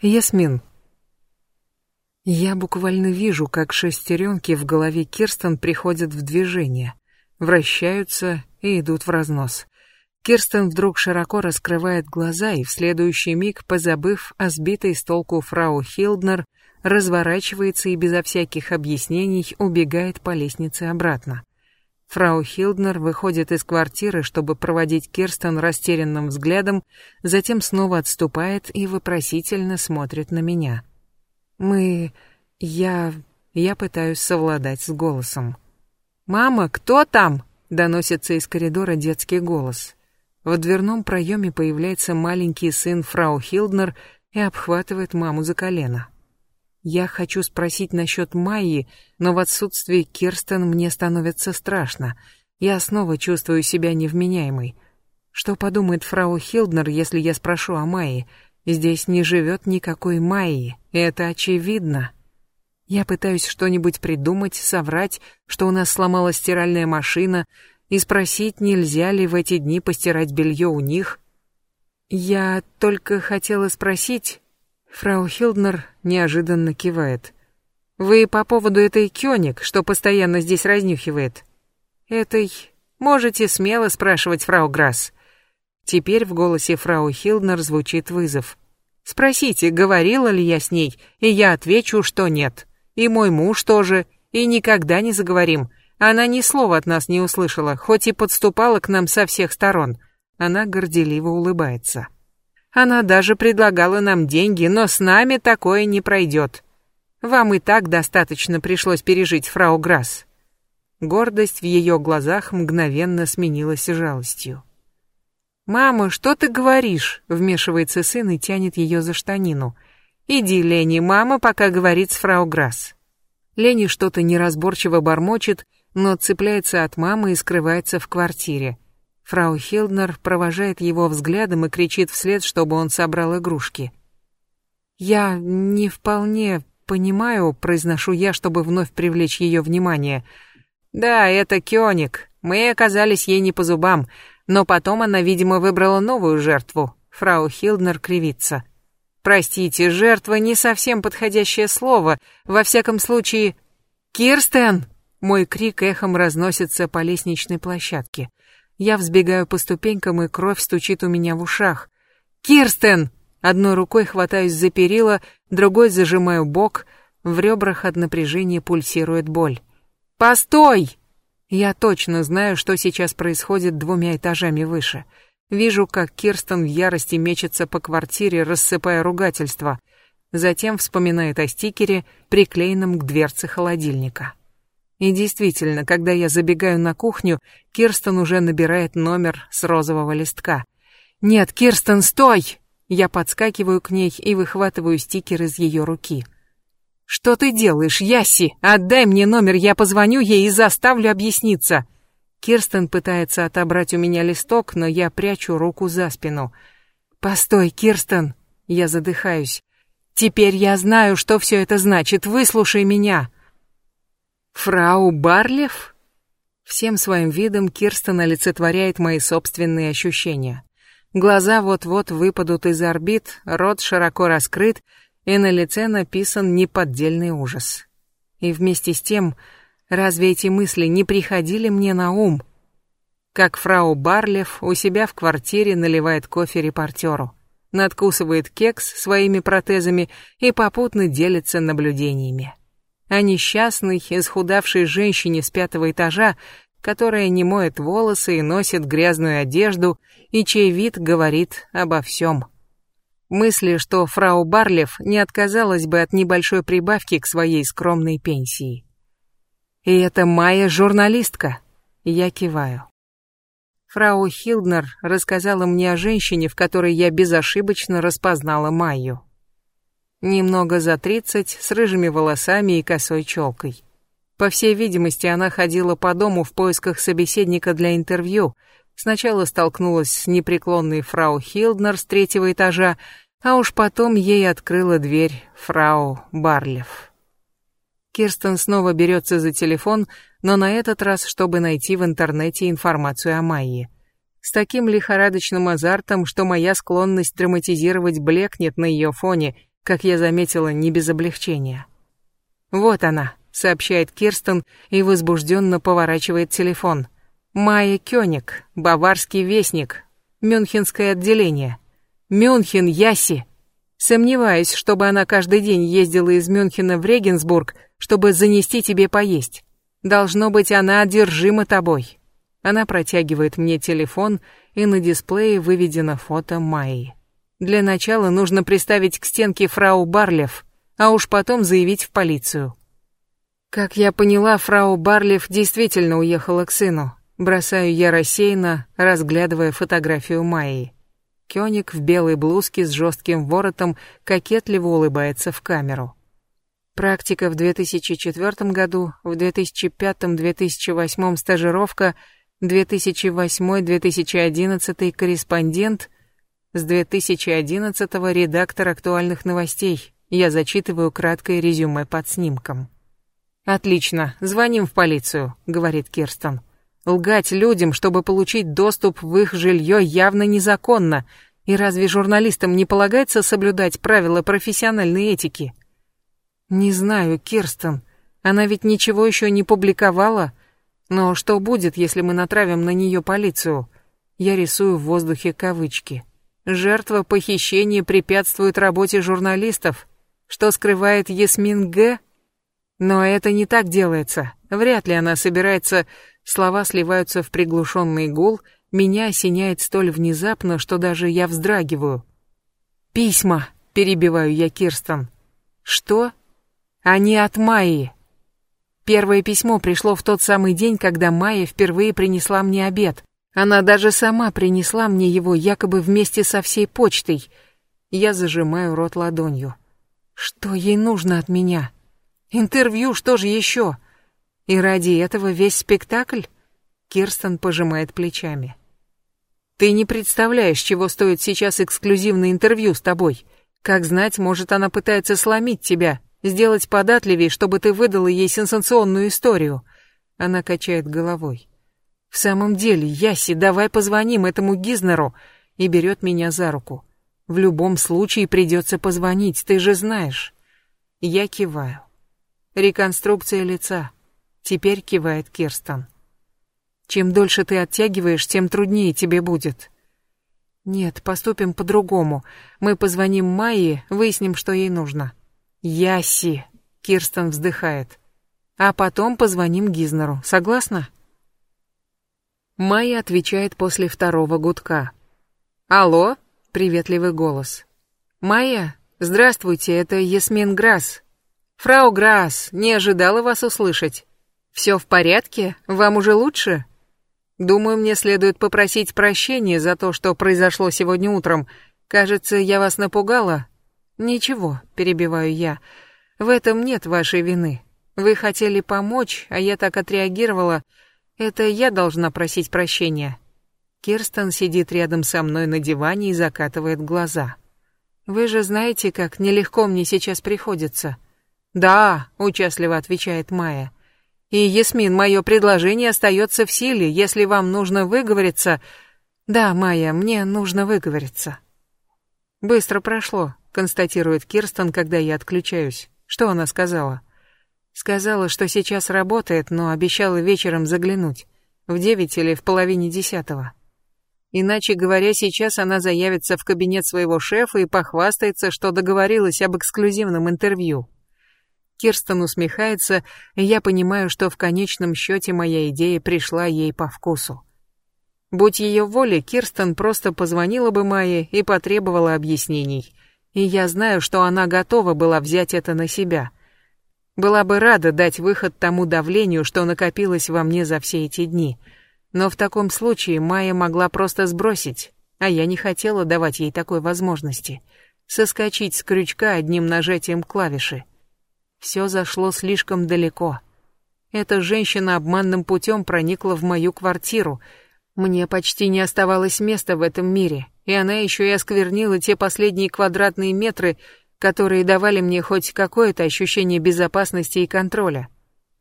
Ясмин. Я буквально вижу, как шестеренки в голове Кирстен приходят в движение, вращаются и идут в разнос. Кирстен вдруг широко раскрывает глаза и в следующий миг, позабыв о сбитой с толку фрау Хилднер, разворачивается и безо всяких объяснений убегает по лестнице обратно. Фрау Хилднер выходит из квартиры, чтобы проводить Кирстен растерянным взглядом, затем снова отступает и вопросительно смотрит на меня. Мы... я... я пытаюсь совладать с голосом. «Мама, кто там?» — доносится из коридора детский голос. В дверном проеме появляется маленький сын фрау Хилднер и обхватывает маму за колено. Я хочу спросить насчет Майи, но в отсутствии Кирстен мне становится страшно. Я снова чувствую себя невменяемой. Что подумает фрау Хилднер, если я спрошу о Майе? Здесь не живет никакой Майи, это очевидно. Я пытаюсь что-нибудь придумать, соврать, что у нас сломалась стиральная машина, и спросить, нельзя ли в эти дни постирать белье у них. Я только хотела спросить, Фрау Хилднер неожиданно кивает. «Вы по поводу этой Кёник, что постоянно здесь разнюхивает?» «Этой... Можете смело спрашивать, фрау Грасс». Теперь в голосе фрау Хилднер звучит вызов. «Спросите, говорила ли я с ней, и я отвечу, что нет. И мой муж тоже, и никогда не заговорим. Она ни слова от нас не услышала, хоть и подступала к нам со всех сторон». Она горделиво улыбается. Она даже предлагала нам деньги, но с нами такое не пройдет. Вам и так достаточно пришлось пережить, фрау Грасс. Гордость в ее глазах мгновенно сменилась жалостью. «Мама, что ты говоришь?» — вмешивается сын и тянет ее за штанину. «Иди, Лени, мама пока говорит с фрау Грасс». Лени что-то неразборчиво бормочет, но цепляется от мамы и скрывается в квартире. Фрау Хилднер провожает его взглядом и кричит вслед, чтобы он собрал игрушки. «Я не вполне понимаю», — произношу я, чтобы вновь привлечь ее внимание. «Да, это Кёник. Мы оказались ей не по зубам, но потом она, видимо, выбрала новую жертву». Фрау Хилднер кривится. «Простите, жертва не совсем подходящее слово. Во всяком случае...» «Кирстен!» Мой крик эхом разносится по лестничной площадке. Я взбегаю по ступенькам, и кровь стучит у меня в ушах. «Кирстен!» Одной рукой хватаюсь за перила, другой зажимаю бок. В ребрах от напряжения пульсирует боль. «Постой!» Я точно знаю, что сейчас происходит двумя этажами выше. Вижу, как Кирстен в ярости мечется по квартире, рассыпая ругательства. Затем вспоминает о стикере, приклеенном к дверце холодильника. И действительно, когда я забегаю на кухню, Кирстен уже набирает номер с розового листка. «Нет, Кирстен, стой!» Я подскакиваю к ней и выхватываю стикер из ее руки. «Что ты делаешь, Яси? Отдай мне номер, я позвоню ей и заставлю объясниться!» Кирстен пытается отобрать у меня листок, но я прячу руку за спину. «Постой, Кирстен!» Я задыхаюсь. «Теперь я знаю, что все это значит. Выслушай меня!» Фрау Барлев? Всем своим видом Кирстен олицетворяет мои собственные ощущения. Глаза вот-вот выпадут из орбит, рот широко раскрыт, и на лице написан неподдельный ужас. И вместе с тем, разве эти мысли не приходили мне на ум? Как фрау Барлев у себя в квартире наливает кофе репортеру, надкусывает кекс своими протезами и попутно делится наблюдениями о несчастной, исхудавшей женщине с пятого этажа, которая не моет волосы и носит грязную одежду, и чей вид говорит обо всем. Мысли, что фрау Барлев не отказалась бы от небольшой прибавки к своей скромной пенсии. И это Майя журналистка. Я киваю. Фрау Хилднер рассказала мне о женщине, в которой я безошибочно распознала Майю немного за тридцать, с рыжими волосами и косой челкой. По всей видимости, она ходила по дому в поисках собеседника для интервью. Сначала столкнулась с непреклонной фрау Хилднер с третьего этажа, а уж потом ей открыла дверь фрау Барлев. Кирстен снова берется за телефон, но на этот раз, чтобы найти в интернете информацию о Майе. С таким лихорадочным азартом, что моя склонность драматизировать блекнет на ее фоне — как я заметила, не без облегчения. «Вот она», — сообщает Кирстен и возбужденно поворачивает телефон. «Майя Кёник, Баварский вестник, Мюнхенское отделение. Мюнхен, Яси!» Сомневаюсь, чтобы она каждый день ездила из Мюнхена в Регенсбург, чтобы занести тебе поесть. Должно быть, она одержима тобой. Она протягивает мне телефон, и на дисплее выведено фото Майи. Для начала нужно приставить к стенке фрау Барлев, а уж потом заявить в полицию. Как я поняла, фрау Барлев действительно уехала к сыну. Бросаю я рассеянно, разглядывая фотографию Майи. Кёник в белой блузке с жестким воротом кокетливо улыбается в камеру. Практика в 2004 году, в 2005-2008 стажировка, 2008-2011 корреспондент, с 2011 редактор актуальных новостей. Я зачитываю краткое резюме под снимком. «Отлично, звоним в полицию», — говорит Кирстен. Лгать людям, чтобы получить доступ в их жилье, явно незаконно. И разве журналистам не полагается соблюдать правила профессиональной этики? Не знаю, Кирстен. Она ведь ничего еще не публиковала. Но что будет, если мы натравим на нее полицию? Я рисую в воздухе кавычки. Жертва похищения препятствует работе журналистов. Что скрывает Ясмин Г? Но это не так делается. Вряд ли она собирается Слова сливаются в приглушенный гул, меня осеняет столь внезапно, что даже я вздрагиваю. «Письма!» — перебиваю я Кирстен. «Что?» «Они от Майи!» Первое письмо пришло в тот самый день, когда Майя впервые принесла мне обед. Она даже сама принесла мне его якобы вместе со всей почтой. Я зажимаю рот ладонью. Что ей нужно от меня? Интервью, что же еще? И ради этого весь спектакль? Кирстен пожимает плечами. Ты не представляешь, чего стоит сейчас эксклюзивное интервью с тобой. Как знать, может, она пытается сломить тебя, сделать податливее, чтобы ты выдала ей сенсационную историю. Она качает головой. В самом деле, Яси, давай позвоним этому Гизнеру и берет меня за руку. В любом случае придется позвонить, ты же знаешь. Я киваю. Реконструкция лица. Теперь кивает Кирстен. Чем дольше ты оттягиваешь, тем труднее тебе будет. Нет, поступим по-другому. Мы позвоним Майе, выясним, что ей нужно. Яси, Кирстен вздыхает. А потом позвоним Гизнеру. Согласна? Майя отвечает после второго гудка. Алло, приветливый голос. Майя, здравствуйте, это Ясмин Грасс. Фрау Грасс, не ожидала вас услышать. Все в порядке? Вам уже лучше? Думаю, мне следует попросить прощения за то, что произошло сегодня утром. Кажется, я вас напугала. Ничего, перебиваю я. В этом нет вашей вины. Вы хотели помочь, а я так отреагировала. Это я должна просить прощения. Кирстен сидит рядом со мной на диване и закатывает глаза. Вы же знаете, как нелегко мне сейчас приходится. Да, участливо отвечает Майя. И, Ясмин, мое предложение остается в силе, если вам нужно выговориться... Да, Майя, мне нужно выговориться. Быстро прошло, констатирует Кирстен, когда я отключаюсь. Что она сказала? Сказала, что сейчас работает, но обещала вечером заглянуть. В девять или в половине десятого. Иначе говоря, сейчас она заявится в кабинет своего шефа и похвастается, что договорилась об эксклюзивном интервью. Кирстен усмехается, и я понимаю, что в конечном счете моя идея пришла ей по вкусу. Будь ее воля, Кирстен просто позвонила бы Майе и потребовала объяснений. И я знаю, что она готова была взять это на себя. Была бы рада дать выход тому давлению, что накопилось во мне за все эти дни. Но в таком случае Майя могла просто сбросить, а я не хотела давать ей такой возможности. Соскочить с крючка одним нажатием клавиши. Все зашло слишком далеко. Эта женщина обманным путем проникла в мою квартиру. Мне почти не оставалось места в этом мире, и она еще и осквернила те последние квадратные метры, которые давали мне хоть какое-то ощущение безопасности и контроля.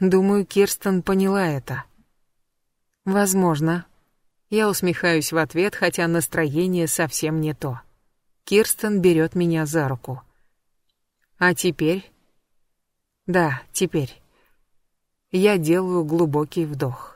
Думаю, Кирстен поняла это. Возможно. Я усмехаюсь в ответ, хотя настроение совсем не то. Кирстен берет меня за руку. А теперь? Да, теперь. Я делаю глубокий вдох.